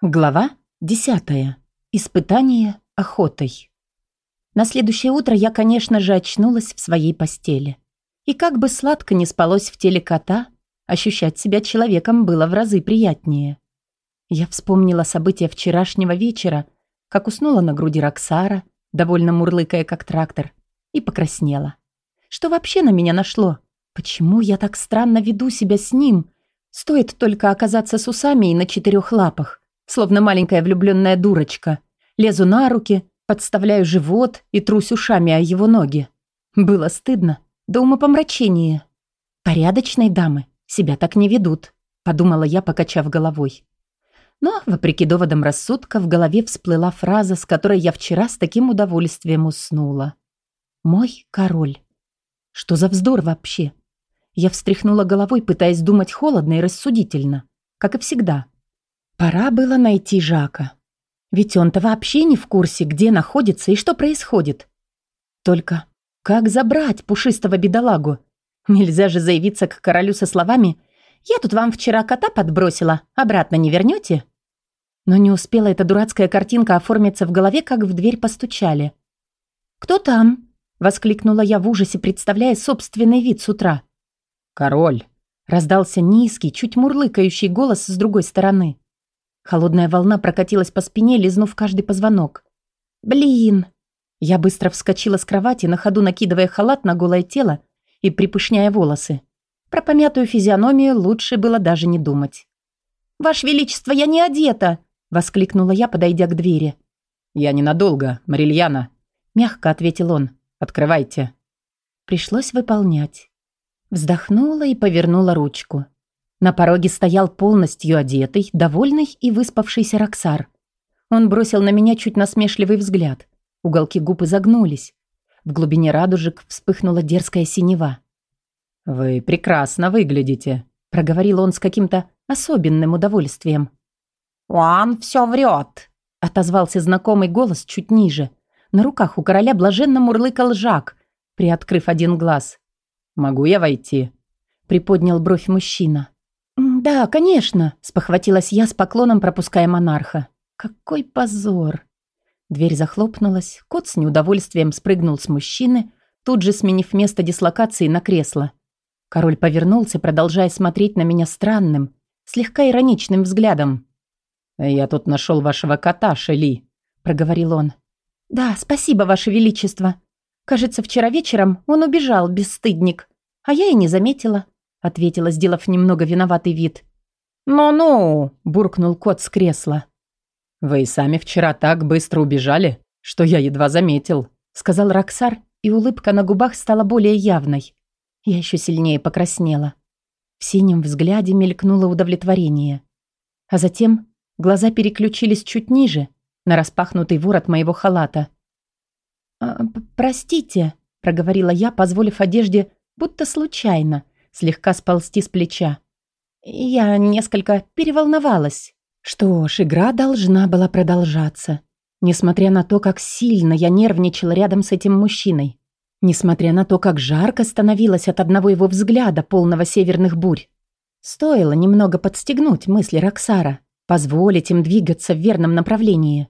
Глава 10. Испытание охотой. На следующее утро я, конечно же, очнулась в своей постели. И как бы сладко не спалось в теле кота, ощущать себя человеком было в разы приятнее. Я вспомнила события вчерашнего вечера, как уснула на груди Роксара, довольно мурлыкая как трактор, и покраснела. Что вообще на меня нашло? Почему я так странно веду себя с ним? Стоит только оказаться с усами и на четырех лапах словно маленькая влюбленная дурочка. Лезу на руки, подставляю живот и трусь ушами о его ноги. Было стыдно, до умопомрачения. Порядочные дамы себя так не ведут, подумала я, покачав головой. Но, вопреки доводам рассудка, в голове всплыла фраза, с которой я вчера с таким удовольствием уснула. «Мой король». Что за вздор вообще? Я встряхнула головой, пытаясь думать холодно и рассудительно, как и всегда. Пора было найти Жака. Ведь он-то вообще не в курсе, где находится и что происходит. Только как забрать пушистого бедолагу? Нельзя же заявиться к королю со словами «Я тут вам вчера кота подбросила, обратно не вернете?» Но не успела эта дурацкая картинка оформиться в голове, как в дверь постучали. «Кто там?» — воскликнула я в ужасе, представляя собственный вид с утра. «Король!» — раздался низкий, чуть мурлыкающий голос с другой стороны. Холодная волна прокатилась по спине, лизнув каждый позвонок. «Блин!» Я быстро вскочила с кровати, на ходу накидывая халат на голое тело и припышняя волосы. Про помятую физиономию лучше было даже не думать. «Ваше Величество, я не одета!» — воскликнула я, подойдя к двери. «Я ненадолго, Марильяна», — мягко ответил он. «Открывайте». Пришлось выполнять. Вздохнула и повернула ручку. На пороге стоял полностью одетый, довольный и выспавшийся Роксар. Он бросил на меня чуть насмешливый взгляд. Уголки губ изогнулись. В глубине радужек вспыхнула дерзкая синева. «Вы прекрасно выглядите», — проговорил он с каким-то особенным удовольствием. «Он все врет», — отозвался знакомый голос чуть ниже. На руках у короля блаженно мурлыкал Жак, приоткрыв один глаз. «Могу я войти?» — приподнял бровь мужчина. «Да, конечно», — спохватилась я с поклоном, пропуская монарха. «Какой позор!» Дверь захлопнулась, кот с неудовольствием спрыгнул с мужчины, тут же сменив место дислокации на кресло. Король повернулся, продолжая смотреть на меня странным, слегка ироничным взглядом. «Я тут нашел вашего кота, Шели», — проговорил он. «Да, спасибо, ваше величество. Кажется, вчера вечером он убежал, бесстыдник, а я и не заметила ответила, сделав немного виноватый вид. «Ну-ну», – буркнул кот с кресла. «Вы и сами вчера так быстро убежали, что я едва заметил», – сказал Роксар, и улыбка на губах стала более явной. Я еще сильнее покраснела. В синем взгляде мелькнуло удовлетворение. А затем глаза переключились чуть ниже, на распахнутый ворот моего халата. «А, «Простите», – проговорила я, позволив одежде, будто случайно, слегка сползти с плеча. Я несколько переволновалась. Что ж, игра должна была продолжаться. Несмотря на то, как сильно я нервничала рядом с этим мужчиной. Несмотря на то, как жарко становилось от одного его взгляда, полного северных бурь. Стоило немного подстегнуть мысли Роксара, позволить им двигаться в верном направлении.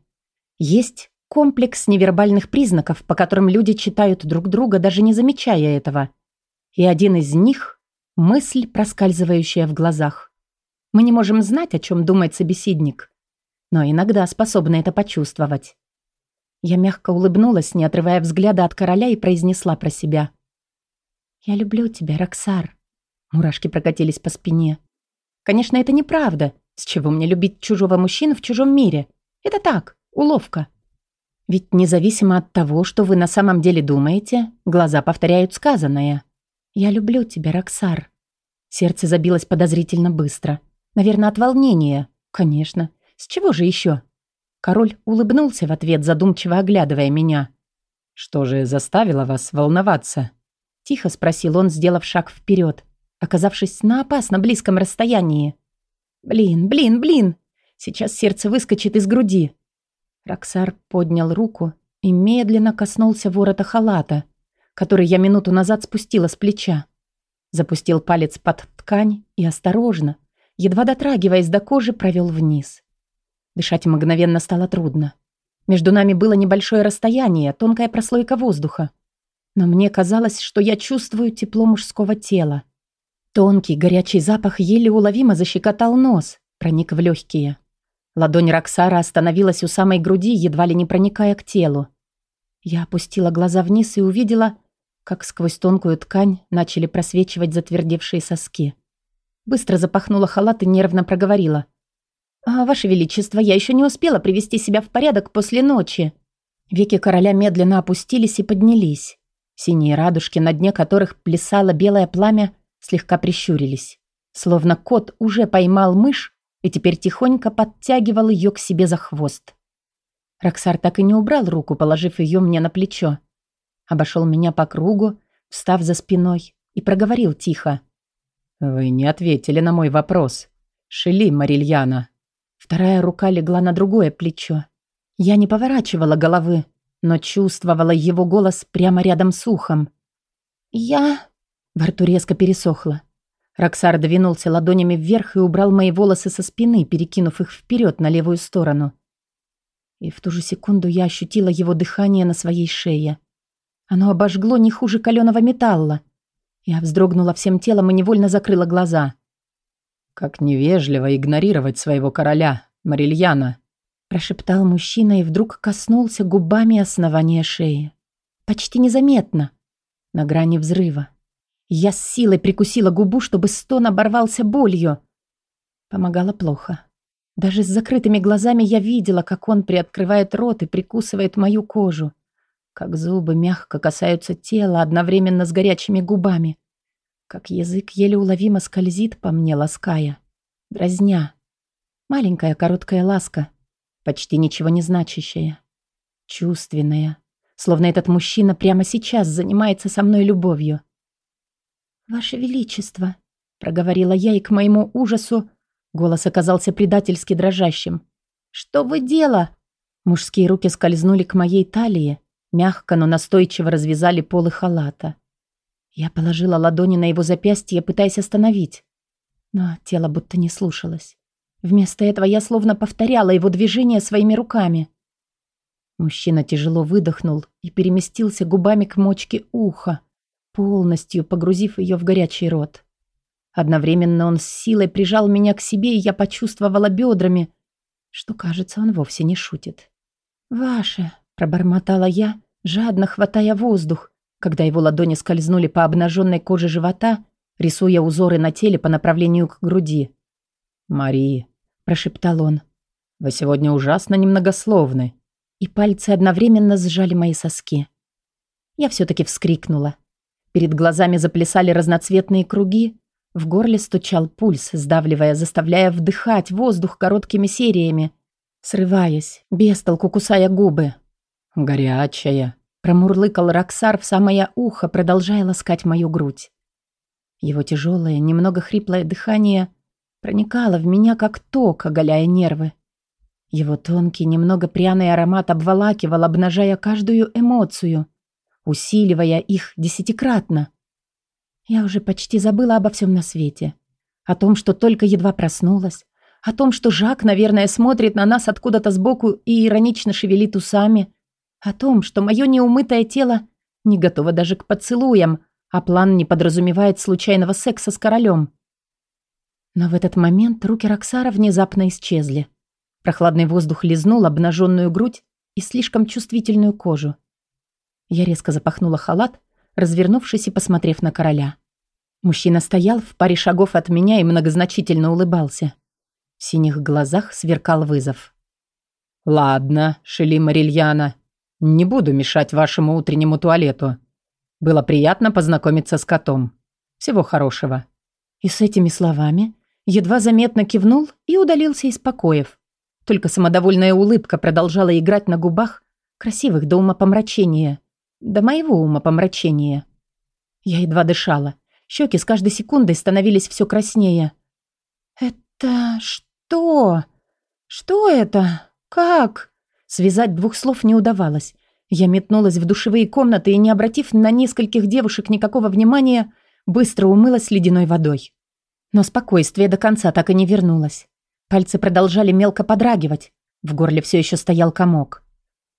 Есть комплекс невербальных признаков, по которым люди читают друг друга, даже не замечая этого. И один из них Мысль, проскальзывающая в глазах. Мы не можем знать, о чем думает собеседник, но иногда способны это почувствовать. Я мягко улыбнулась, не отрывая взгляда от короля, и произнесла про себя. «Я люблю тебя, Роксар». Мурашки прокатились по спине. «Конечно, это неправда. С чего мне любить чужого мужчину в чужом мире? Это так, уловка. Ведь независимо от того, что вы на самом деле думаете, глаза повторяют сказанное. «Я люблю тебя, Роксар». Сердце забилось подозрительно быстро. Наверное, от волнения. Конечно. С чего же еще? Король улыбнулся в ответ, задумчиво оглядывая меня. «Что же заставило вас волноваться?» Тихо спросил он, сделав шаг вперед, оказавшись на опасно близком расстоянии. «Блин, блин, блин!» Сейчас сердце выскочит из груди. Роксар поднял руку и медленно коснулся ворота халата, который я минуту назад спустила с плеча. Запустил палец под ткань и осторожно, едва дотрагиваясь до кожи, провел вниз. Дышать мгновенно стало трудно. Между нами было небольшое расстояние, тонкая прослойка воздуха. Но мне казалось, что я чувствую тепло мужского тела. Тонкий горячий запах еле уловимо защекотал нос, проник в легкие. Ладонь Роксара остановилась у самой груди, едва ли не проникая к телу. Я опустила глаза вниз и увидела, как сквозь тонкую ткань начали просвечивать затвердевшие соски. Быстро запахнула халат и нервно проговорила. «А, «Ваше Величество, я еще не успела привести себя в порядок после ночи». Веки короля медленно опустились и поднялись. Синие радужки, на дне которых плясало белое пламя, слегка прищурились. Словно кот уже поймал мышь и теперь тихонько подтягивал ее к себе за хвост. Роксар так и не убрал руку, положив ее мне на плечо. Обошел меня по кругу, встав за спиной, и проговорил тихо. «Вы не ответили на мой вопрос. Шели, Марильяна». Вторая рука легла на другое плечо. Я не поворачивала головы, но чувствовала его голос прямо рядом с ухом. «Я...» Во рту резко пересохло. Роксар двинулся ладонями вверх и убрал мои волосы со спины, перекинув их вперед на левую сторону. И в ту же секунду я ощутила его дыхание на своей шее. Оно обожгло не хуже каленого металла. Я вздрогнула всем телом и невольно закрыла глаза. «Как невежливо игнорировать своего короля, Марильяна», прошептал мужчина и вдруг коснулся губами основания шеи. Почти незаметно, на грани взрыва. Я с силой прикусила губу, чтобы стон оборвался болью. Помогало плохо. Даже с закрытыми глазами я видела, как он приоткрывает рот и прикусывает мою кожу как зубы мягко касаются тела одновременно с горячими губами, как язык еле уловимо скользит по мне, лаская, дразня. Маленькая короткая ласка, почти ничего не значащая, чувственная, словно этот мужчина прямо сейчас занимается со мной любовью. «Ваше Величество», — проговорила я, и к моему ужасу голос оказался предательски дрожащим. «Что вы дело?» Мужские руки скользнули к моей талии, Мягко, но настойчиво развязали полы халата. Я положила ладони на его запястье, пытаясь остановить. Но тело будто не слушалось. Вместо этого я словно повторяла его движения своими руками. Мужчина тяжело выдохнул и переместился губами к мочке уха, полностью погрузив ее в горячий рот. Одновременно он с силой прижал меня к себе, и я почувствовала бедрами, что, кажется, он вовсе не шутит. «Ваше», Пробормотала я, жадно хватая воздух, когда его ладони скользнули по обнаженной коже живота, рисуя узоры на теле по направлению к груди. «Мари», – прошептал он, – «вы сегодня ужасно немногословны». И пальцы одновременно сжали мои соски. Я все-таки вскрикнула. Перед глазами заплясали разноцветные круги, в горле стучал пульс, сдавливая, заставляя вдыхать воздух короткими сериями, срываясь, без толку кусая губы. «Горячая», — промурлыкал Роксар в самое ухо, продолжая ласкать мою грудь. Его тяжелое, немного хриплое дыхание проникало в меня, как ток, оголяя нервы. Его тонкий, немного пряный аромат обволакивал, обнажая каждую эмоцию, усиливая их десятикратно. Я уже почти забыла обо всем на свете. О том, что только едва проснулась, о том, что Жак, наверное, смотрит на нас откуда-то сбоку и иронично шевелит усами, о том, что мое неумытое тело не готово даже к поцелуям, а план не подразумевает случайного секса с королем. Но в этот момент руки Роксара внезапно исчезли. Прохладный воздух лизнул обнаженную грудь и слишком чувствительную кожу. Я резко запахнула халат, развернувшись и посмотрев на короля. Мужчина стоял в паре шагов от меня и многозначительно улыбался. В синих глазах сверкал вызов. «Ладно, Шели Марильяна, не буду мешать вашему утреннему туалету. Было приятно познакомиться с котом. Всего хорошего». И с этими словами едва заметно кивнул и удалился из покоев. Только самодовольная улыбка продолжала играть на губах, красивых до умопомрачения. До моего умопомрачения. Я едва дышала. Щеки с каждой секундой становились все краснее. «Это что? Что это? Как?» Связать двух слов не удавалось. Я метнулась в душевые комнаты и, не обратив на нескольких девушек никакого внимания, быстро умылась ледяной водой. Но спокойствие до конца так и не вернулось. Пальцы продолжали мелко подрагивать. В горле все еще стоял комок.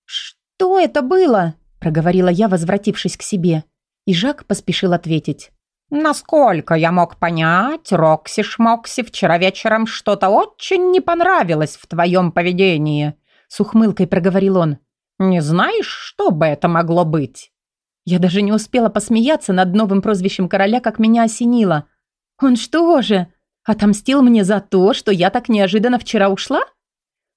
«Что это было?» – проговорила я, возвратившись к себе. И Жак поспешил ответить. «Насколько я мог понять, Рокси-шмокси вчера вечером что-то очень не понравилось в твоем поведении», – с ухмылкой проговорил он. «Не знаешь, что бы это могло быть?» Я даже не успела посмеяться над новым прозвищем короля, как меня осенило. «Он что же, отомстил мне за то, что я так неожиданно вчера ушла?»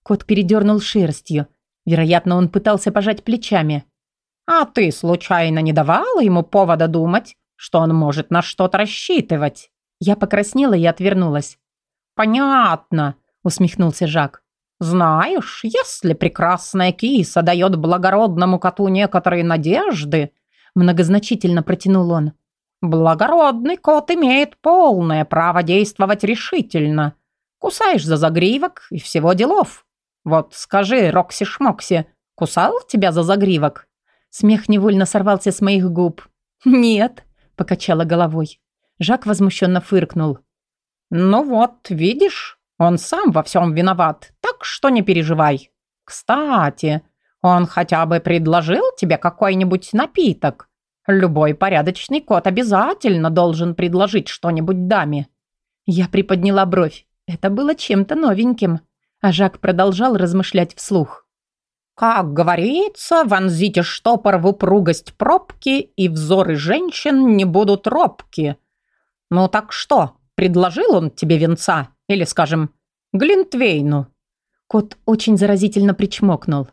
Кот передернул шерстью. Вероятно, он пытался пожать плечами. «А ты, случайно, не давала ему повода думать, что он может на что-то рассчитывать?» Я покраснела и отвернулась. «Понятно», — усмехнулся Жак. «Знаешь, если прекрасная киса дает благородному коту некоторые надежды...» Многозначительно протянул он. «Благородный кот имеет полное право действовать решительно. Кусаешь за загривок и всего делов. Вот скажи, Рокси-шмокси, кусал тебя за загривок?» Смех невольно сорвался с моих губ. «Нет», — покачала головой. Жак возмущенно фыркнул. «Ну вот, видишь, он сам во всем виноват, что не переживай. Кстати, он хотя бы предложил тебе какой-нибудь напиток. Любой порядочный кот обязательно должен предложить что-нибудь даме». Я приподняла бровь. Это было чем-то новеньким. А Жак продолжал размышлять вслух. Как говорится, вонзите штопор в упругость пробки, и взоры женщин не будут робки. Ну так что, предложил он тебе венца? Или, скажем, Глинтвейну?» Кот очень заразительно причмокнул.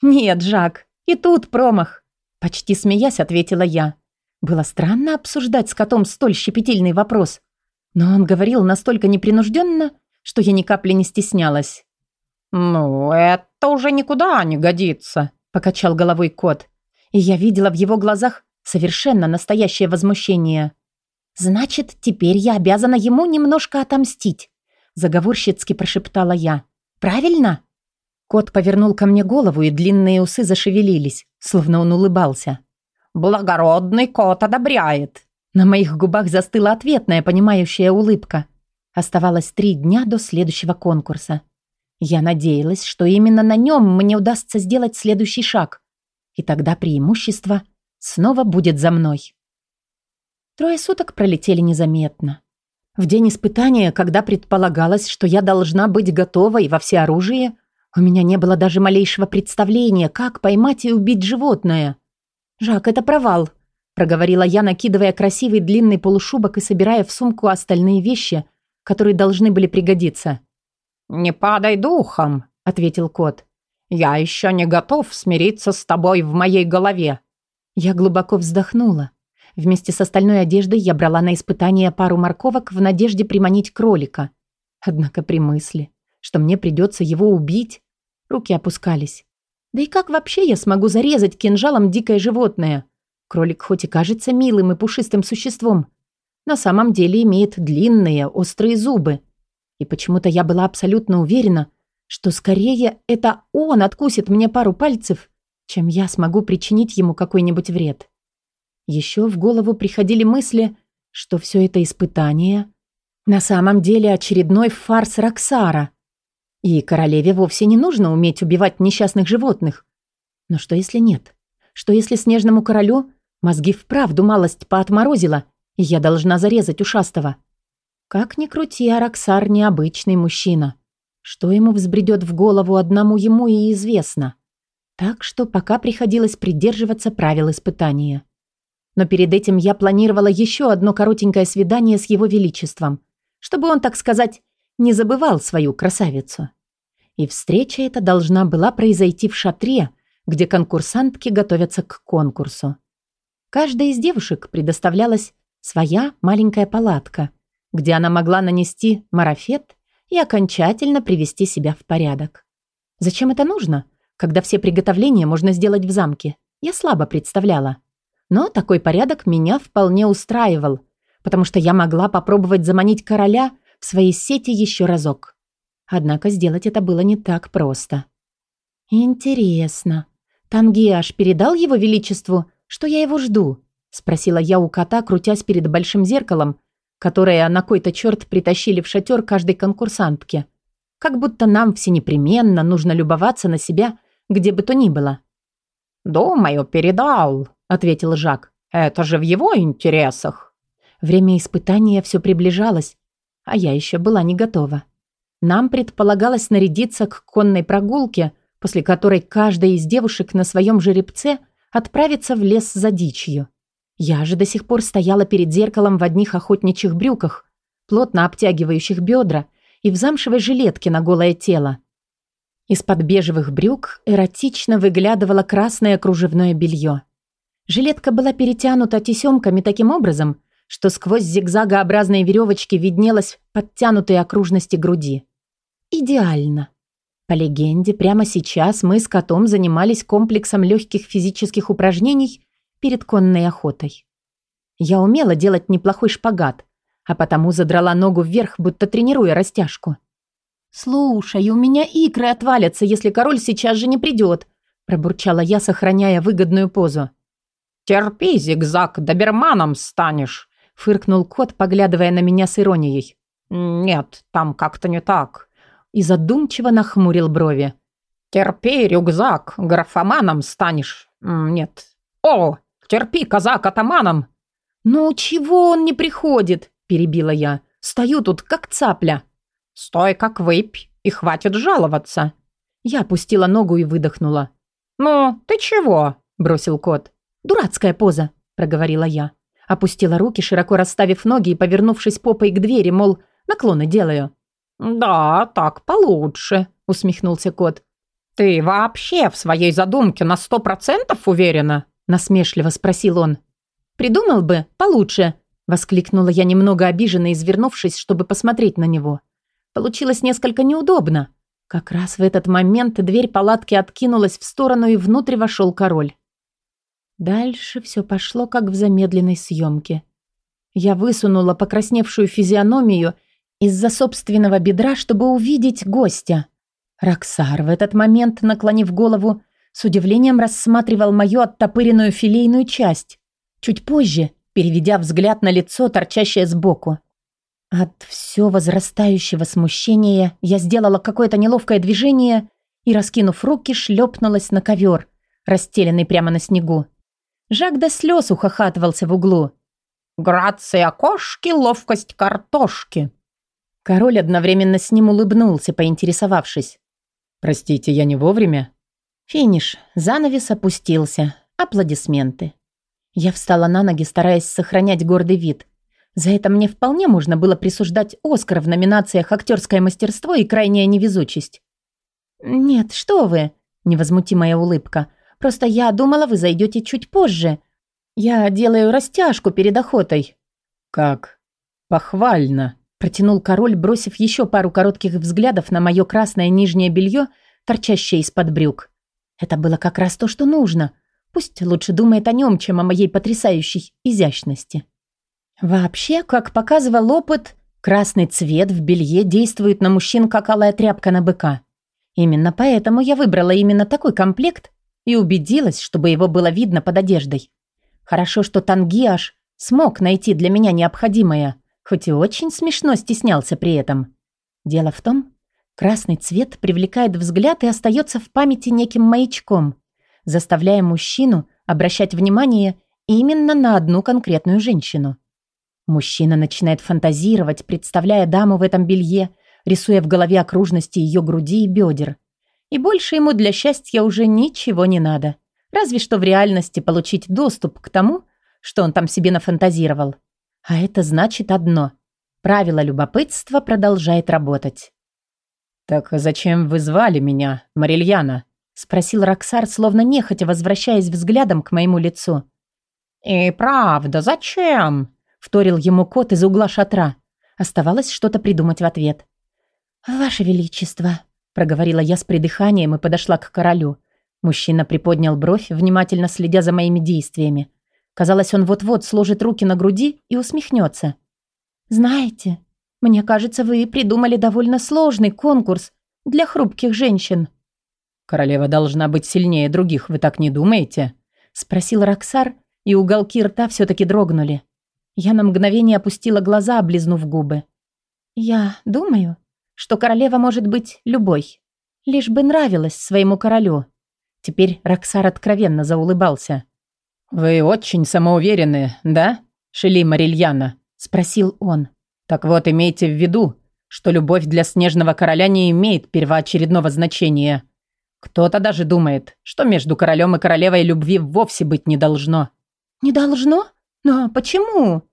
«Нет, Жак, и тут промах!» Почти смеясь, ответила я. Было странно обсуждать с котом столь щепетильный вопрос, но он говорил настолько непринужденно, что я ни капли не стеснялась. «Ну, это уже никуда не годится», – покачал головой кот. И я видела в его глазах совершенно настоящее возмущение. «Значит, теперь я обязана ему немножко отомстить», – заговорщицки прошептала я. «Правильно?» Кот повернул ко мне голову, и длинные усы зашевелились, словно он улыбался. «Благородный кот одобряет». На моих губах застыла ответная, понимающая улыбка. Оставалось три дня до следующего конкурса. Я надеялась, что именно на нем мне удастся сделать следующий шаг. И тогда преимущество снова будет за мной. Трое суток пролетели незаметно. В день испытания, когда предполагалось, что я должна быть готова и во всеоружии, у меня не было даже малейшего представления, как поймать и убить животное. «Жак, это провал», — проговорила я, накидывая красивый длинный полушубок и собирая в сумку остальные вещи, которые должны были пригодиться. «Не падай духом», — ответил кот. «Я еще не готов смириться с тобой в моей голове». Я глубоко вздохнула. Вместе с остальной одеждой я брала на испытание пару морковок в надежде приманить кролика. Однако при мысли, что мне придется его убить, руки опускались. Да и как вообще я смогу зарезать кинжалом дикое животное? Кролик хоть и кажется милым и пушистым существом, на самом деле имеет длинные острые зубы — и почему-то я была абсолютно уверена, что скорее это он откусит мне пару пальцев, чем я смогу причинить ему какой-нибудь вред. Еще в голову приходили мысли, что все это испытание на самом деле очередной фарс Роксара. И королеве вовсе не нужно уметь убивать несчастных животных. Но что если нет? Что если снежному королю мозги вправду малость поотморозила, и я должна зарезать ушастого? Как ни крути, Араксар необычный мужчина. Что ему взбредет в голову одному ему и известно. Так что пока приходилось придерживаться правил испытания. Но перед этим я планировала еще одно коротенькое свидание с его величеством, чтобы он, так сказать, не забывал свою красавицу. И встреча эта должна была произойти в шатре, где конкурсантки готовятся к конкурсу. Каждой из девушек предоставлялась своя маленькая палатка – где она могла нанести марафет и окончательно привести себя в порядок. Зачем это нужно, когда все приготовления можно сделать в замке? Я слабо представляла. Но такой порядок меня вполне устраивал, потому что я могла попробовать заманить короля в свои сети еще разок. Однако сделать это было не так просто. «Интересно, Тангиаш передал его величеству, что я его жду?» — спросила я у кота, крутясь перед большим зеркалом которое на кой-то черт притащили в шатер каждой конкурсантке. как будто нам все непременно нужно любоваться на себя, где бы то ни было. «Думаю, передал», — ответил Жак. «Это же в его интересах». Время испытания все приближалось, а я еще была не готова. Нам предполагалось нарядиться к конной прогулке, после которой каждая из девушек на своем жеребце отправится в лес за дичью. Я же до сих пор стояла перед зеркалом в одних охотничьих брюках, плотно обтягивающих бедра, и в замшевой жилетке на голое тело. Из-под бежевых брюк эротично выглядывало красное кружевное белье. Жилетка была перетянута тесемками таким образом, что сквозь зигзагообразные веревочки виднелась подтянутые окружности груди. Идеально. По легенде, прямо сейчас мы с котом занимались комплексом легких физических упражнений перед конной охотой. Я умела делать неплохой шпагат, а потому задрала ногу вверх, будто тренируя растяжку. «Слушай, у меня икры отвалятся, если король сейчас же не придет», пробурчала я, сохраняя выгодную позу. «Терпи, зигзаг, доберманом станешь», фыркнул кот, поглядывая на меня с иронией. «Нет, там как-то не так», и задумчиво нахмурил брови. «Терпи, рюкзак, графоманом станешь. Нет. О, терпи, казак, атаманом!» «Ну, чего он не приходит?» – перебила я. «Стою тут, как цапля». «Стой, как выпь, и хватит жаловаться». Я опустила ногу и выдохнула. «Ну, ты чего?» – бросил кот. «Дурацкая поза», – проговорила я. Опустила руки, широко расставив ноги и повернувшись попой к двери, мол, наклоны делаю. «Да, так получше», – усмехнулся кот. «Ты вообще в своей задумке на сто процентов уверена?» – насмешливо спросил он. «Придумал бы получше», – воскликнула я немного обиженно, извернувшись, чтобы посмотреть на него. Получилось несколько неудобно. Как раз в этот момент дверь палатки откинулась в сторону, и внутрь вошел король. Дальше все пошло, как в замедленной съемке. Я высунула покрасневшую физиономию из-за собственного бедра, чтобы увидеть гостя. Роксар в этот момент, наклонив голову, с удивлением рассматривал мою оттопыренную филейную часть. Чуть позже, переведя взгляд на лицо, торчащее сбоку. От все возрастающего смущения я сделала какое-то неловкое движение и, раскинув руки, шлепнулась на ковер, расстеленный прямо на снегу. Жак до слез ухахатывался в углу. «Грация кошки, ловкость картошки», Король одновременно с ним улыбнулся, поинтересовавшись. «Простите, я не вовремя?» Финиш. Занавес опустился. Аплодисменты. Я встала на ноги, стараясь сохранять гордый вид. За это мне вполне можно было присуждать Оскар в номинациях «Актерское мастерство» и «Крайняя невезучесть». «Нет, что вы!» – невозмутимая улыбка. «Просто я думала, вы зайдете чуть позже. Я делаю растяжку перед охотой». «Как? Похвально!» Протянул король, бросив еще пару коротких взглядов на мое красное нижнее белье, торчащее из-под брюк. Это было как раз то, что нужно. Пусть лучше думает о нем, чем о моей потрясающей изящности. Вообще, как показывал опыт, красный цвет в белье действует на мужчин, как алая тряпка на быка. Именно поэтому я выбрала именно такой комплект и убедилась, чтобы его было видно под одеждой. Хорошо, что Тангиаш смог найти для меня необходимое – хоть и очень смешно стеснялся при этом. Дело в том, красный цвет привлекает взгляд и остается в памяти неким маячком, заставляя мужчину обращать внимание именно на одну конкретную женщину. Мужчина начинает фантазировать, представляя даму в этом белье, рисуя в голове окружности ее груди и бедер. И больше ему для счастья уже ничего не надо. Разве что в реальности получить доступ к тому, что он там себе нафантазировал. А это значит одно. Правило любопытства продолжает работать. «Так зачем вы звали меня, Марильяна?» спросил Роксар, словно нехотя возвращаясь взглядом к моему лицу. «И правда, зачем?» вторил ему кот из угла шатра. Оставалось что-то придумать в ответ. «Ваше Величество», — проговорила я с придыханием и подошла к королю. Мужчина приподнял бровь, внимательно следя за моими действиями. Казалось, он вот-вот сложит руки на груди и усмехнется. «Знаете, мне кажется, вы придумали довольно сложный конкурс для хрупких женщин». «Королева должна быть сильнее других, вы так не думаете?» Спросил Роксар, и уголки рта все-таки дрогнули. Я на мгновение опустила глаза, облизнув губы. «Я думаю, что королева может быть любой. Лишь бы нравилась своему королю. Теперь Роксар откровенно заулыбался. «Вы очень самоуверены, да, Шели Марильяна?» – спросил он. «Так вот, имейте в виду, что любовь для Снежного Короля не имеет первоочередного значения. Кто-то даже думает, что между королем и королевой любви вовсе быть не должно». «Не должно? Но почему?»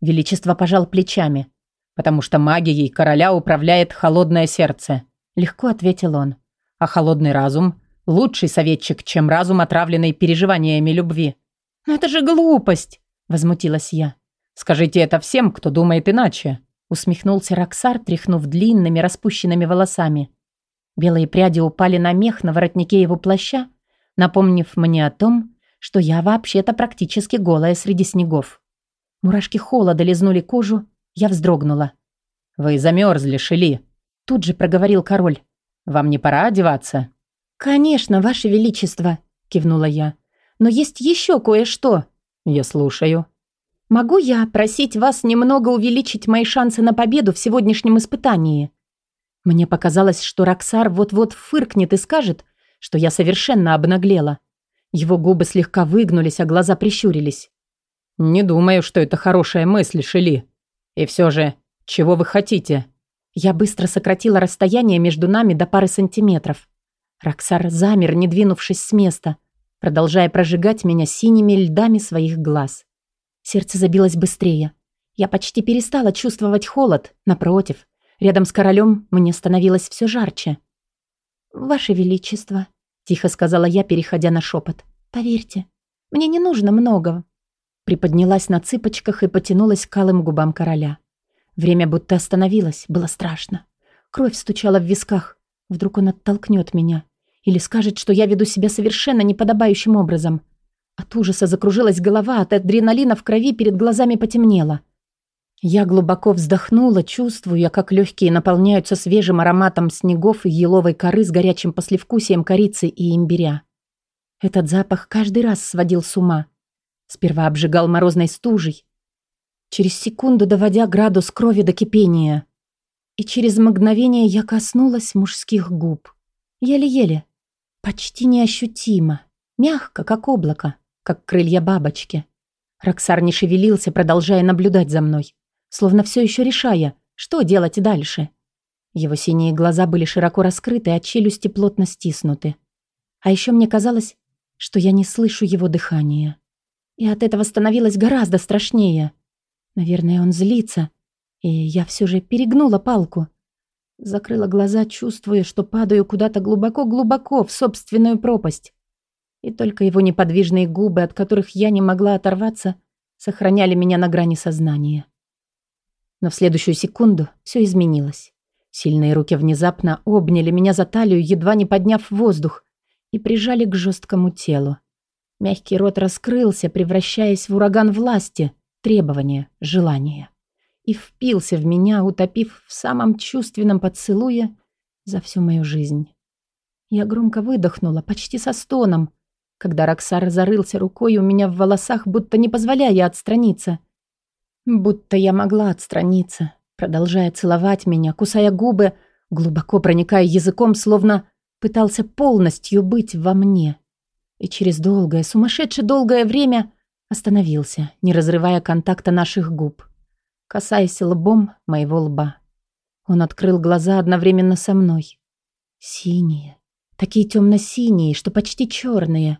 Величество пожал плечами. «Потому что магией короля управляет холодное сердце», — легко ответил он. «А холодный разум — лучший советчик, чем разум, отравленный переживаниями любви». «Но это же глупость!» — возмутилась я. «Скажите это всем, кто думает иначе», — усмехнулся Роксар, тряхнув длинными распущенными волосами. Белые пряди упали на мех на воротнике его плаща, напомнив мне о том, что я вообще-то практически голая среди снегов. Мурашки холода лизнули кожу, я вздрогнула. «Вы замерзли, Шели», — тут же проговорил король. «Вам не пора одеваться?» «Конечно, ваше величество», — кивнула я. «Но есть еще кое-что». «Я слушаю». «Могу я просить вас немного увеличить мои шансы на победу в сегодняшнем испытании?» Мне показалось, что Роксар вот-вот фыркнет и скажет, что я совершенно обнаглела. Его губы слегка выгнулись, а глаза прищурились. «Не думаю, что это хорошая мысль, Шели. И все же, чего вы хотите?» Я быстро сократила расстояние между нами до пары сантиметров. Роксар замер, не двинувшись с места, продолжая прожигать меня синими льдами своих глаз. Сердце забилось быстрее. Я почти перестала чувствовать холод, напротив. Рядом с королем мне становилось все жарче. «Ваше Величество», — тихо сказала я, переходя на шепот, — «поверьте, мне не нужно многого. Приподнялась на цыпочках и потянулась к алым губам короля. Время будто остановилось, было страшно. Кровь стучала в висках. Вдруг он оттолкнет меня. Или скажет, что я веду себя совершенно неподобающим образом. От ужаса закружилась голова, от адреналина в крови перед глазами потемнело. Я глубоко вздохнула, чувствуя, как легкие наполняются свежим ароматом снегов и еловой коры с горячим послевкусием корицы и имбиря. Этот запах каждый раз сводил с ума. Сперва обжигал морозной стужей, через секунду доводя градус крови до кипения. И через мгновение я коснулась мужских губ. Еле-еле, почти неощутимо, мягко, как облако, как крылья бабочки. Роксар не шевелился, продолжая наблюдать за мной, словно все еще решая, что делать дальше. Его синие глаза были широко раскрыты, а челюсти плотно стиснуты. А еще мне казалось, что я не слышу его дыхания. И от этого становилось гораздо страшнее. Наверное, он злится. И я все же перегнула палку. Закрыла глаза, чувствуя, что падаю куда-то глубоко-глубоко в собственную пропасть. И только его неподвижные губы, от которых я не могла оторваться, сохраняли меня на грани сознания. Но в следующую секунду все изменилось. Сильные руки внезапно обняли меня за талию, едва не подняв воздух, и прижали к жесткому телу. Мягкий рот раскрылся, превращаясь в ураган власти, требования, желания. И впился в меня, утопив в самом чувственном поцелуе за всю мою жизнь. Я громко выдохнула, почти со стоном, когда Роксар зарылся рукой у меня в волосах, будто не позволяя отстраниться. Будто я могла отстраниться, продолжая целовать меня, кусая губы, глубоко проникая языком, словно пытался полностью быть во мне и через долгое, сумасшедше долгое время остановился, не разрывая контакта наших губ, касаясь лбом моего лба. Он открыл глаза одновременно со мной. Синие, такие темно-синие, что почти черные.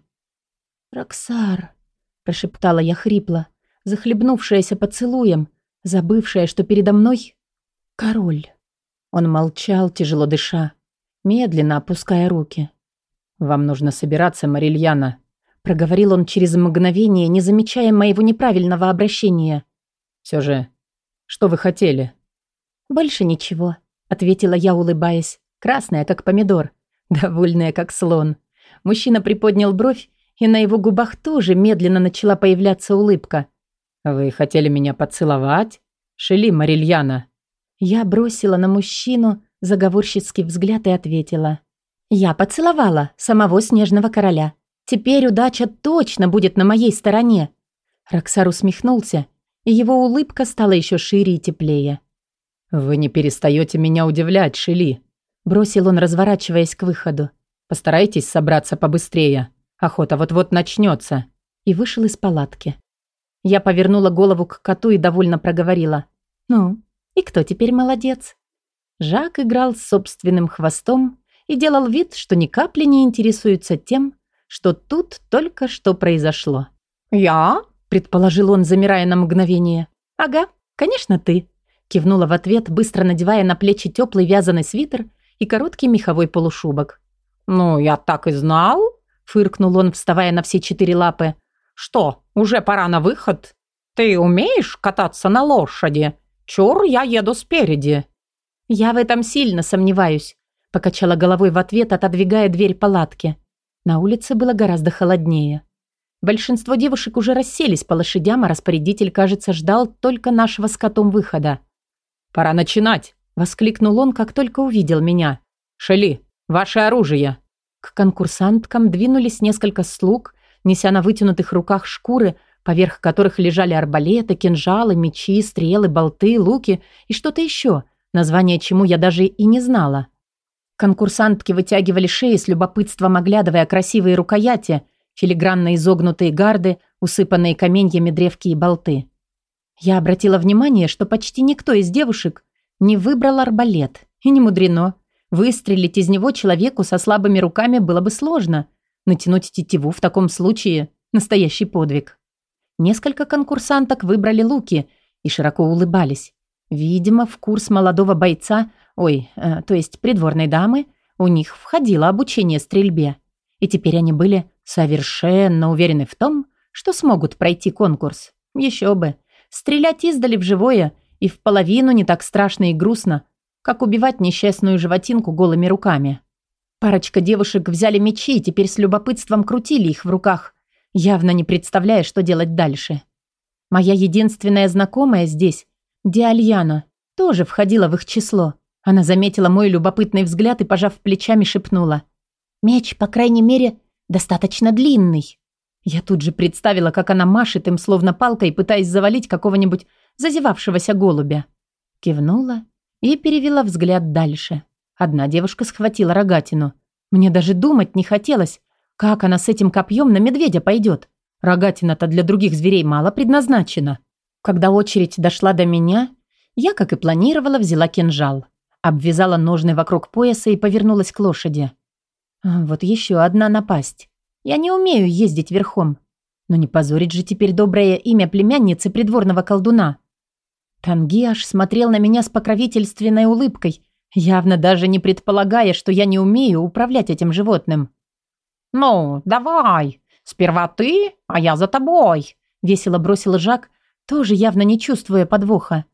«Роксар», — прошептала я хрипло, захлебнувшаяся поцелуем, забывшая, что передо мной король. Он молчал, тяжело дыша, медленно опуская руки. «Вам нужно собираться, Марильяна», — проговорил он через мгновение, не замечая моего неправильного обращения. «Все же, что вы хотели?» «Больше ничего», — ответила я, улыбаясь, красная, как помидор, довольная, как слон. Мужчина приподнял бровь, и на его губах тоже медленно начала появляться улыбка. «Вы хотели меня поцеловать? Шели, Марильяна?» Я бросила на мужчину заговорщицкий взгляд и ответила. Я поцеловала самого снежного короля. Теперь удача точно будет на моей стороне. Роксар усмехнулся, и его улыбка стала еще шире и теплее. «Вы не перестаете меня удивлять, Шили», – бросил он, разворачиваясь к выходу. «Постарайтесь собраться побыстрее. Охота вот-вот начнется». И вышел из палатки. Я повернула голову к коту и довольно проговорила. «Ну, и кто теперь молодец?» Жак играл с собственным хвостом и делал вид, что ни капли не интересуется тем, что тут только что произошло. «Я?» – предположил он, замирая на мгновение. «Ага, конечно, ты», – кивнула в ответ, быстро надевая на плечи теплый вязаный свитер и короткий меховой полушубок. «Ну, я так и знал», – фыркнул он, вставая на все четыре лапы. «Что, уже пора на выход? Ты умеешь кататься на лошади? Чур, я еду спереди». «Я в этом сильно сомневаюсь», – покачала головой в ответ, отодвигая дверь палатки. На улице было гораздо холоднее. Большинство девушек уже расселись по лошадям, а распорядитель, кажется, ждал только нашего с котом выхода. «Пора начинать!» – воскликнул он, как только увидел меня. «Шели, ваше оружие!» К конкурсанткам двинулись несколько слуг, неся на вытянутых руках шкуры, поверх которых лежали арбалеты, кинжалы, мечи, стрелы, болты, луки и что-то еще, название чему я даже и не знала. Конкурсантки вытягивали шеи с любопытством, оглядывая красивые рукояти, филигранно изогнутые гарды, усыпанные каменьями древки и болты. Я обратила внимание, что почти никто из девушек не выбрал арбалет. И не мудрено. Выстрелить из него человеку со слабыми руками было бы сложно. Натянуть тетиву в таком случае – настоящий подвиг. Несколько конкурсанток выбрали луки и широко улыбались. Видимо, в курс молодого бойца – ой, э, то есть придворной дамы, у них входило обучение стрельбе. И теперь они были совершенно уверены в том, что смогут пройти конкурс. Еще бы. Стрелять издали в живое и в половину не так страшно и грустно, как убивать несчастную животинку голыми руками. Парочка девушек взяли мечи и теперь с любопытством крутили их в руках, явно не представляя, что делать дальше. Моя единственная знакомая здесь, Диальяна, тоже входила в их число. Она заметила мой любопытный взгляд и, пожав плечами, шепнула. «Меч, по крайней мере, достаточно длинный». Я тут же представила, как она машет им словно палкой, пытаясь завалить какого-нибудь зазевавшегося голубя. Кивнула и перевела взгляд дальше. Одна девушка схватила рогатину. Мне даже думать не хотелось, как она с этим копьем на медведя пойдет. Рогатина-то для других зверей мало предназначена. Когда очередь дошла до меня, я, как и планировала, взяла кинжал. Обвязала ножны вокруг пояса и повернулась к лошади. Вот еще одна напасть. Я не умею ездить верхом. Но не позорить же теперь доброе имя племянницы придворного колдуна. Тангиаш смотрел на меня с покровительственной улыбкой, явно даже не предполагая, что я не умею управлять этим животным. «Ну, давай, сперва ты, а я за тобой», — весело бросил Жак, тоже явно не чувствуя подвоха.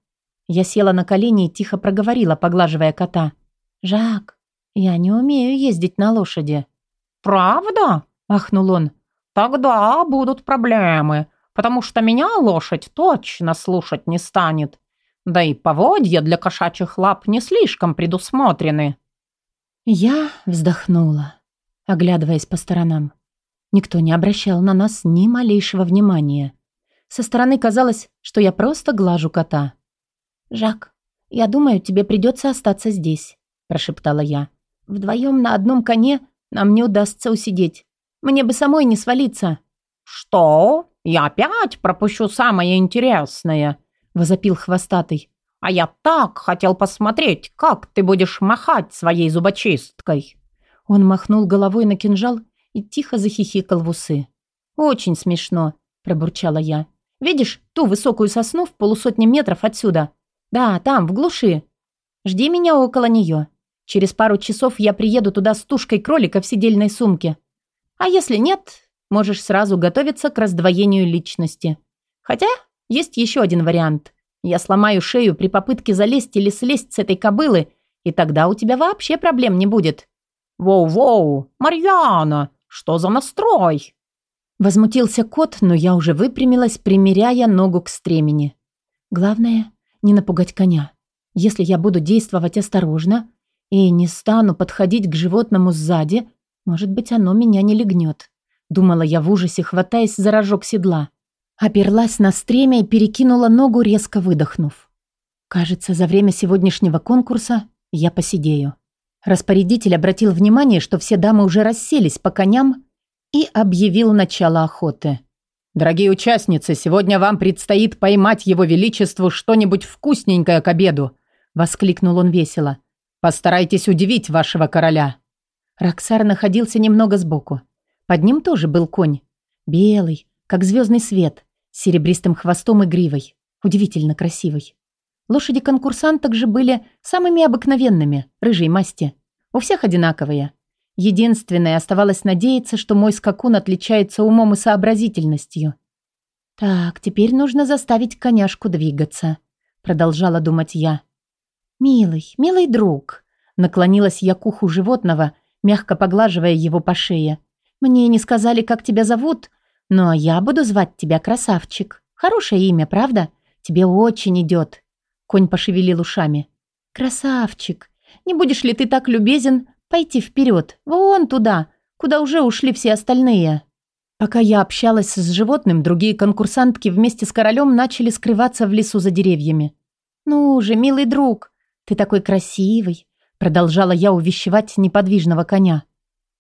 Я села на колени и тихо проговорила, поглаживая кота. «Жак, я не умею ездить на лошади». «Правда?» – ахнул он. «Тогда будут проблемы, потому что меня лошадь точно слушать не станет. Да и поводья для кошачьих лап не слишком предусмотрены». Я вздохнула, оглядываясь по сторонам. Никто не обращал на нас ни малейшего внимания. Со стороны казалось, что я просто глажу кота. «Жак, я думаю, тебе придется остаться здесь», – прошептала я. «Вдвоем на одном коне нам не удастся усидеть. Мне бы самой не свалиться». «Что? Я опять пропущу самое интересное», – возопил хвостатый. «А я так хотел посмотреть, как ты будешь махать своей зубочисткой». Он махнул головой на кинжал и тихо захихикал в усы. «Очень смешно», – пробурчала я. «Видишь ту высокую сосну в полусотни метров отсюда? «Да, там, в глуши. Жди меня около нее. Через пару часов я приеду туда с тушкой кролика в сидельной сумке. А если нет, можешь сразу готовиться к раздвоению личности. Хотя есть еще один вариант. Я сломаю шею при попытке залезть или слезть с этой кобылы, и тогда у тебя вообще проблем не будет». «Воу-воу, Марьяна, что за настрой?» Возмутился кот, но я уже выпрямилась, примеряя ногу к стремени. Главное не напугать коня. Если я буду действовать осторожно и не стану подходить к животному сзади, может быть, оно меня не легнет. Думала я в ужасе, хватаясь за рожок седла. Оперлась на стремя и перекинула ногу, резко выдохнув. Кажется, за время сегодняшнего конкурса я посидею. Распорядитель обратил внимание, что все дамы уже расселись по коням и объявил начало охоты. «Дорогие участницы, сегодня вам предстоит поймать его величеству что-нибудь вкусненькое к обеду», — воскликнул он весело. «Постарайтесь удивить вашего короля». Роксар находился немного сбоку. Под ним тоже был конь. Белый, как звездный свет, с серебристым хвостом и гривой. Удивительно красивый. Лошади конкурсанток же были самыми обыкновенными, рыжей масти. У всех одинаковые. Единственное, оставалось надеяться, что мой скакун отличается умом и сообразительностью. «Так, теперь нужно заставить коняшку двигаться», — продолжала думать я. «Милый, милый друг», — наклонилась я к уху животного, мягко поглаживая его по шее. «Мне не сказали, как тебя зовут, но я буду звать тебя Красавчик. Хорошее имя, правда? Тебе очень идет». Конь пошевелил ушами. «Красавчик, не будешь ли ты так любезен Пойти вперед, вон туда, куда уже ушли все остальные. Пока я общалась с животным, другие конкурсантки вместе с королем начали скрываться в лесу за деревьями. «Ну же, милый друг, ты такой красивый», продолжала я увещевать неподвижного коня.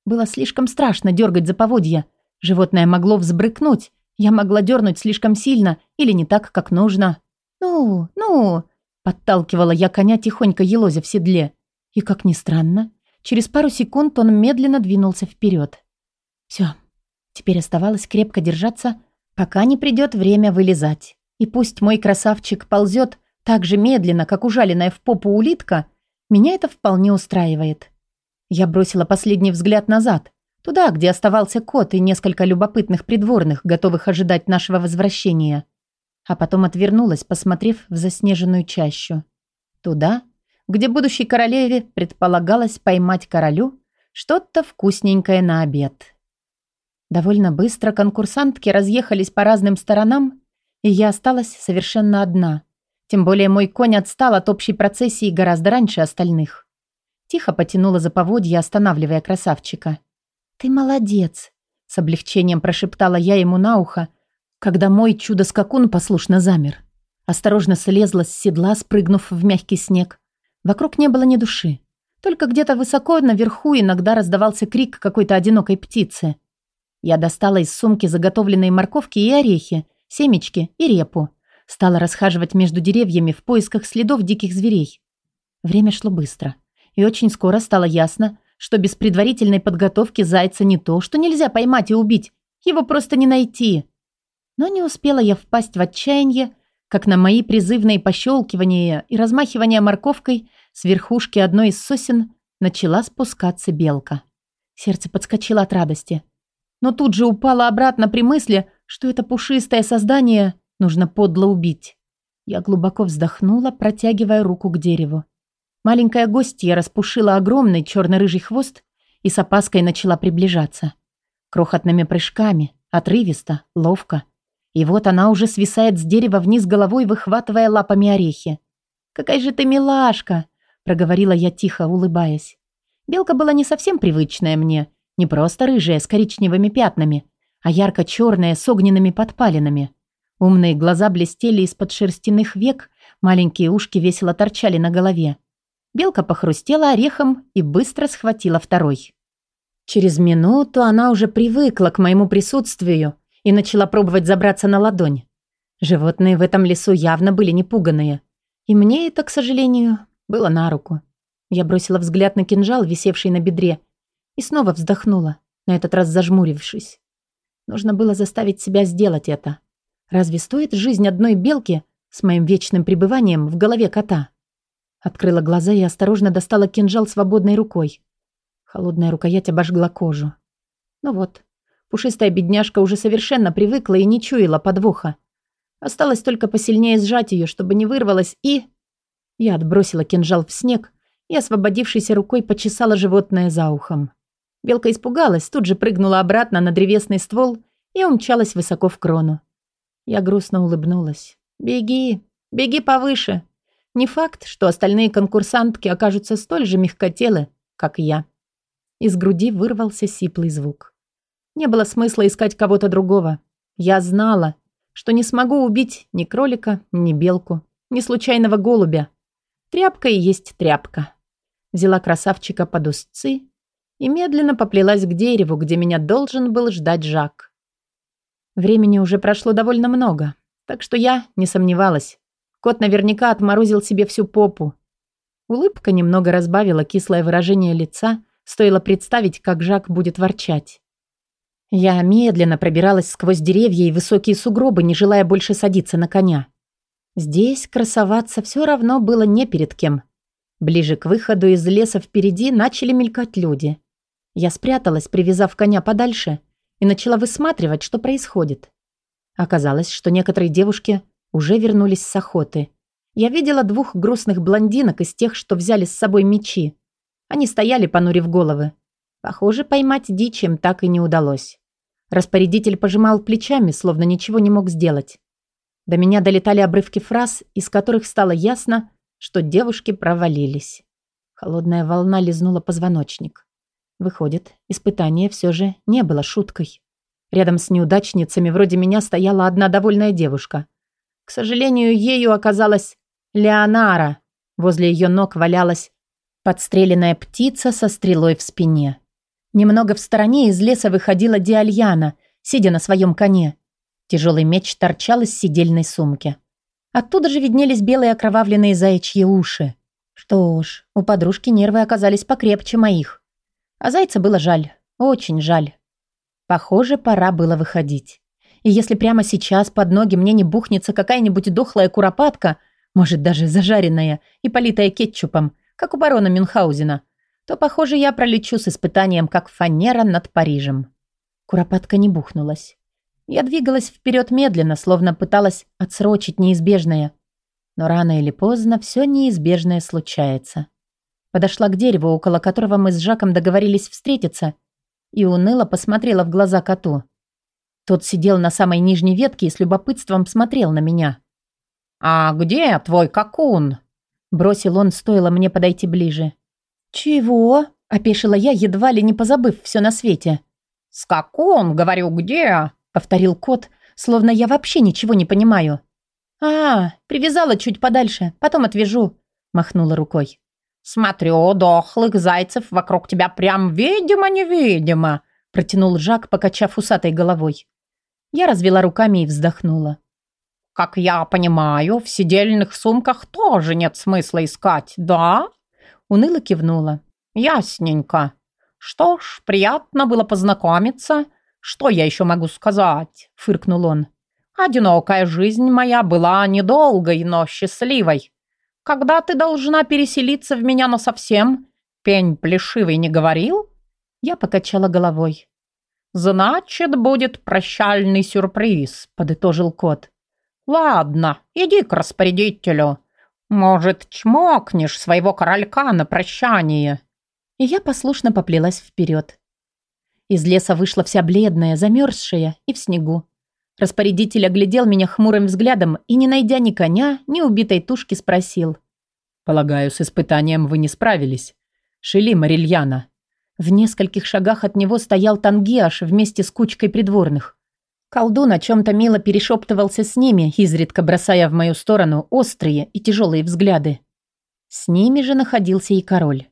Было слишком страшно дергать за поводья. Животное могло взбрыкнуть, я могла дернуть слишком сильно или не так, как нужно. «Ну, ну», подталкивала я коня тихонько елозя в седле. И, как ни странно, Через пару секунд он медленно двинулся вперед. Все. Теперь оставалось крепко держаться, пока не придет время вылезать. И пусть мой красавчик ползет так же медленно, как ужаленная в попу улитка, меня это вполне устраивает. Я бросила последний взгляд назад, туда, где оставался кот и несколько любопытных придворных, готовых ожидать нашего возвращения. А потом отвернулась, посмотрев в заснеженную чащу. Туда, где будущей королеве предполагалось поймать королю что-то вкусненькое на обед. Довольно быстро конкурсантки разъехались по разным сторонам, и я осталась совершенно одна. Тем более мой конь отстал от общей процессии гораздо раньше остальных. Тихо потянула за поводья, останавливая красавчика. «Ты молодец!» — с облегчением прошептала я ему на ухо, когда мой чудо-скакун послушно замер. Осторожно слезла с седла, спрыгнув в мягкий снег, Вокруг не было ни души. Только где-то высоко наверху иногда раздавался крик какой-то одинокой птицы. Я достала из сумки заготовленные морковки и орехи, семечки и репу. Стала расхаживать между деревьями в поисках следов диких зверей. Время шло быстро. И очень скоро стало ясно, что без предварительной подготовки зайца не то, что нельзя поймать и убить. Его просто не найти. Но не успела я впасть в отчаяние, как на мои призывные пощелкивания и размахивания морковкой с верхушки одной из сосен начала спускаться белка. Сердце подскочило от радости. Но тут же упало обратно при мысли, что это пушистое создание нужно подло убить. Я глубоко вздохнула, протягивая руку к дереву. Маленькая гостья распушила огромный черно-рыжий хвост и с опаской начала приближаться. Крохотными прыжками, отрывисто, ловко – и вот она уже свисает с дерева вниз головой, выхватывая лапами орехи. «Какая же ты милашка!» – проговорила я тихо, улыбаясь. Белка была не совсем привычная мне, не просто рыжая с коричневыми пятнами, а ярко-черная с огненными подпалинами. Умные глаза блестели из-под шерстяных век, маленькие ушки весело торчали на голове. Белка похрустела орехом и быстро схватила второй. Через минуту она уже привыкла к моему присутствию и начала пробовать забраться на ладонь. Животные в этом лесу явно были непуганные. И мне это, к сожалению, было на руку. Я бросила взгляд на кинжал, висевший на бедре, и снова вздохнула, на этот раз зажмурившись. Нужно было заставить себя сделать это. Разве стоит жизнь одной белки с моим вечным пребыванием в голове кота? Открыла глаза и осторожно достала кинжал свободной рукой. Холодная рукоять обожгла кожу. Ну вот, Пушистая бедняжка уже совершенно привыкла и не чуяла подвоха. Осталось только посильнее сжать ее, чтобы не вырвалась, и... Я отбросила кинжал в снег и, освободившейся рукой, почесала животное за ухом. Белка испугалась, тут же прыгнула обратно на древесный ствол и умчалась высоко в крону. Я грустно улыбнулась. «Беги, беги повыше. Не факт, что остальные конкурсантки окажутся столь же мягкотелы, как я». Из груди вырвался сиплый звук. Не было смысла искать кого-то другого. Я знала, что не смогу убить ни кролика, ни белку, не случайного голубя. Тряпка и есть тряпка. Взяла красавчика под узцы и медленно поплелась к дереву, где меня должен был ждать Жак. Времени уже прошло довольно много, так что я не сомневалась. Кот наверняка отморозил себе всю попу. Улыбка немного разбавила кислое выражение лица, стоило представить, как Жак будет ворчать. Я медленно пробиралась сквозь деревья и высокие сугробы, не желая больше садиться на коня. Здесь красоваться все равно было не перед кем. Ближе к выходу из леса впереди начали мелькать люди. Я спряталась, привязав коня подальше, и начала высматривать, что происходит. Оказалось, что некоторые девушки уже вернулись с охоты. Я видела двух грустных блондинок из тех, что взяли с собой мечи. Они стояли, понурив головы. Похоже, поймать дичь им так и не удалось. Распорядитель пожимал плечами, словно ничего не мог сделать. До меня долетали обрывки фраз, из которых стало ясно, что девушки провалились. Холодная волна лизнула позвоночник. Выходит, испытание все же не было шуткой. Рядом с неудачницами вроде меня стояла одна довольная девушка. К сожалению, ею оказалась Леонара. Возле ее ног валялась подстреленная птица со стрелой в спине. Немного в стороне из леса выходила Диальяна, сидя на своем коне. Тяжелый меч торчал из сидельной сумки. Оттуда же виднелись белые окровавленные заячьи уши. Что ж, у подружки нервы оказались покрепче моих. А зайца было жаль, очень жаль. Похоже, пора было выходить. И если прямо сейчас под ноги мне не бухнется какая-нибудь дохлая куропатка, может, даже зажаренная и политая кетчупом, как у барона Мюнхгаузена, то, похоже, я пролечу с испытанием, как фанера над Парижем. Куропатка не бухнулась. Я двигалась вперед медленно, словно пыталась отсрочить неизбежное. Но рано или поздно все неизбежное случается. Подошла к дереву, около которого мы с Жаком договорились встретиться, и уныло посмотрела в глаза коту. Тот сидел на самой нижней ветке и с любопытством смотрел на меня. «А где твой какун?» Бросил он, стоило мне подойти ближе. «Чего?» – опешила я, едва ли не позабыв все на свете. «Скакун, говорю, где?» – повторил кот, словно я вообще ничего не понимаю. «А, привязала чуть подальше, потом отвяжу», – махнула рукой. «Смотрю, дохлых зайцев вокруг тебя прям видимо-невидимо», – протянул Жак, покачав усатой головой. Я развела руками и вздохнула. «Как я понимаю, в сидельных сумках тоже нет смысла искать, да?» Уныло кивнула. «Ясненько. Что ж, приятно было познакомиться. Что я еще могу сказать?» Фыркнул он. «Одинокая жизнь моя была недолгой, но счастливой. Когда ты должна переселиться в меня насовсем? Пень плешивый не говорил?» Я покачала головой. «Значит, будет прощальный сюрприз», — подытожил кот. «Ладно, иди к распорядителю. Может, чмокнешь своего королька на прощание?» И я послушно поплелась вперед. Из леса вышла вся бледная, замерзшая и в снегу. Распорядитель оглядел меня хмурым взглядом и, не найдя ни коня, ни убитой тушки, спросил. «Полагаю, с испытанием вы не справились. Шили Марильяна». В нескольких шагах от него стоял Тангиаш вместе с кучкой придворных. Колдун о чем-то мило перешептывался с ними, изредка бросая в мою сторону острые и тяжелые взгляды. С ними же находился и король.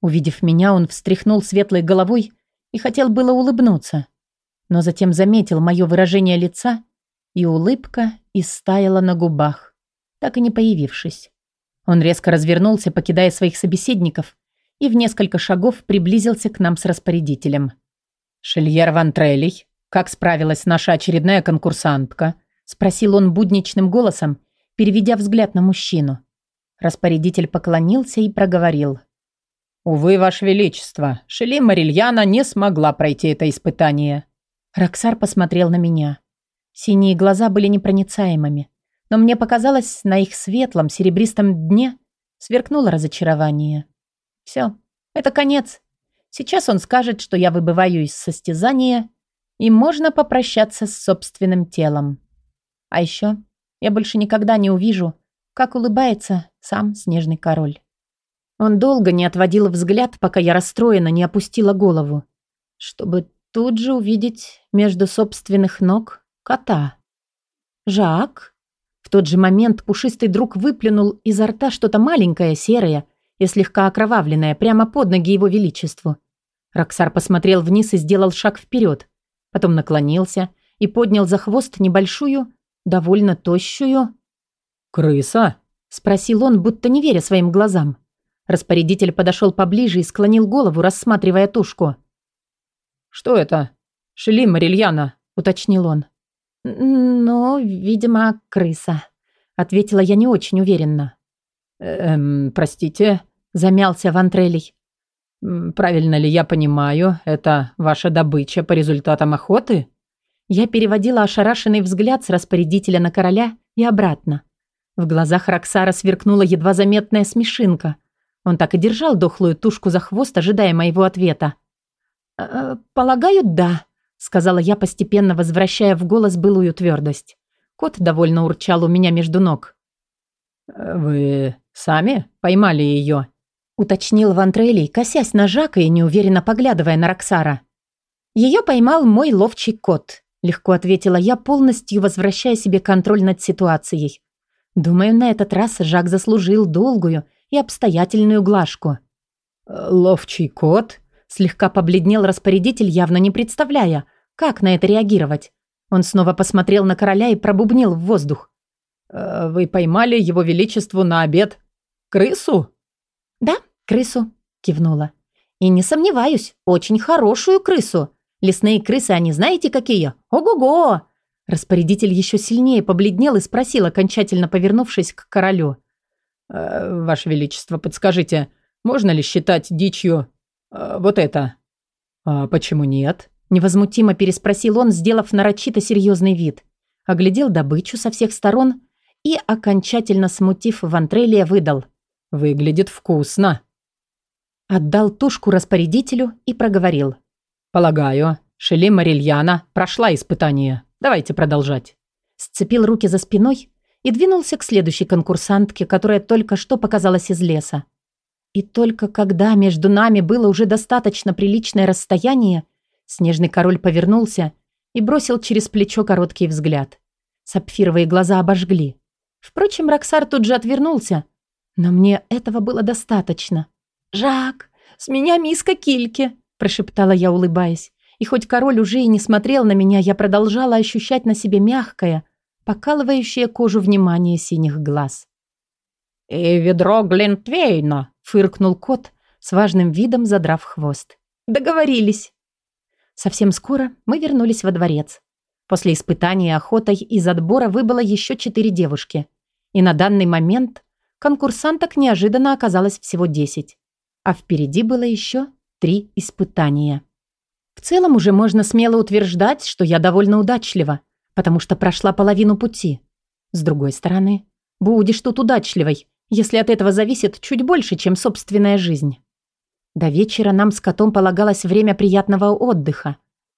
Увидев меня, он встряхнул светлой головой и хотел было улыбнуться, но затем заметил мое выражение лица, и улыбка истаяла на губах, так и не появившись. Он резко развернулся, покидая своих собеседников, и в несколько шагов приблизился к нам с распорядителем. «Шельер Ван как справилась наша очередная конкурсантка?» – спросил он будничным голосом, переведя взгляд на мужчину. Распорядитель поклонился и проговорил. «Увы, Ваше Величество, Шели Марильяна не смогла пройти это испытание». Роксар посмотрел на меня. Синие глаза были непроницаемыми, но мне показалось, на их светлом серебристом дне сверкнуло разочарование. Все, это конец. Сейчас он скажет, что я выбываю из состязания, и можно попрощаться с собственным телом. А еще я больше никогда не увижу, как улыбается сам снежный король. Он долго не отводил взгляд, пока я расстроена не опустила голову, чтобы тут же увидеть между собственных ног кота. «Жак?» В тот же момент пушистый друг выплюнул изо рта что-то маленькое, серое и слегка окровавленное прямо под ноги его величеству. Роксар посмотрел вниз и сделал шаг вперед, потом наклонился и поднял за хвост небольшую, довольно тощую... «Крыса?» – спросил он, будто не веря своим глазам. Распорядитель подошел поближе и склонил голову, рассматривая тушку. «Что это? Шли Марильяна?» – уточнил он. «Ну, видимо, крыса», — ответила я не очень уверенно. «Эм, простите», — замялся Вантрелий. «Правильно ли я понимаю, это ваша добыча по результатам охоты?» Я переводила ошарашенный взгляд с распорядителя на короля и обратно. В глазах Роксара сверкнула едва заметная смешинка. Он так и держал дохлую тушку за хвост, ожидая моего ответа. «Э, «Полагаю, да», сказала я, постепенно возвращая в голос былую твердость. Кот довольно урчал у меня между ног. «Вы сами поймали ее?» Уточнил Вантрелли, косясь на Жака и неуверенно поглядывая на Роксара. «Ее поймал мой ловчий кот», — легко ответила я, полностью возвращая себе контроль над ситуацией. Думаю, на этот раз Жак заслужил долгую и обстоятельную глажку. «Ловчий кот?» Слегка побледнел распорядитель, явно не представляя, как на это реагировать. Он снова посмотрел на короля и пробубнил в воздух. «Э, «Вы поймали его величеству на обед крысу?» «Да, крысу», — кивнула. «И не сомневаюсь, очень хорошую крысу. Лесные крысы, они знаете какие? Ого-го!» Распорядитель еще сильнее побледнел и спросил, окончательно повернувшись к королю. «Э, «Ваше Величество, подскажите, можно ли считать дичью «А, вот это». «А почему нет?» Невозмутимо переспросил он, сделав нарочито серьезный вид. Оглядел добычу со всех сторон и, окончательно смутив Вантрелия, выдал. «Выглядит вкусно». Отдал тушку распорядителю и проговорил. «Полагаю, Шели Марильяна прошла испытание. Давайте продолжать». Сцепил руки за спиной и двинулся к следующей конкурсантке, которая только что показалась из леса. И только когда между нами было уже достаточно приличное расстояние, снежный король повернулся и бросил через плечо короткий взгляд. Сапфировые глаза обожгли. Впрочем, Роксар тут же отвернулся, но мне этого было достаточно. «Жак, с меня миска кильки!» – прошептала я, улыбаясь. И хоть король уже и не смотрел на меня, я продолжала ощущать на себе мягкое, покалывающее кожу внимание синих глаз. «И ведро Глинтвейна!» Фыркнул кот, с важным видом задрав хвост. «Договорились!» Совсем скоро мы вернулись во дворец. После испытания охотой из отбора выбыло еще четыре девушки. И на данный момент конкурсанток неожиданно оказалось всего десять. А впереди было еще три испытания. В целом уже можно смело утверждать, что я довольно удачлива, потому что прошла половину пути. С другой стороны, будешь тут удачливой, если от этого зависит чуть больше, чем собственная жизнь. До вечера нам с котом полагалось время приятного отдыха.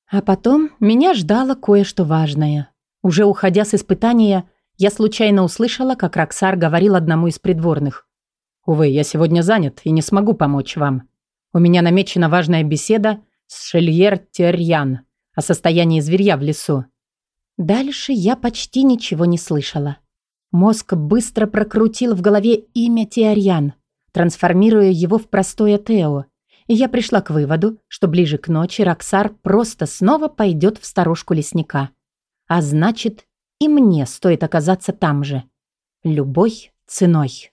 А потом меня ждало кое-что важное. Уже уходя с испытания, я случайно услышала, как Роксар говорил одному из придворных. «Увы, я сегодня занят и не смогу помочь вам. У меня намечена важная беседа с Шельер Терьян о состоянии зверья в лесу». Дальше я почти ничего не слышала. Мозг быстро прокрутил в голове имя Теорьян, трансформируя его в простое Тео. И я пришла к выводу, что ближе к ночи Роксар просто снова пойдет в сторожку лесника. А значит, и мне стоит оказаться там же. Любой ценой.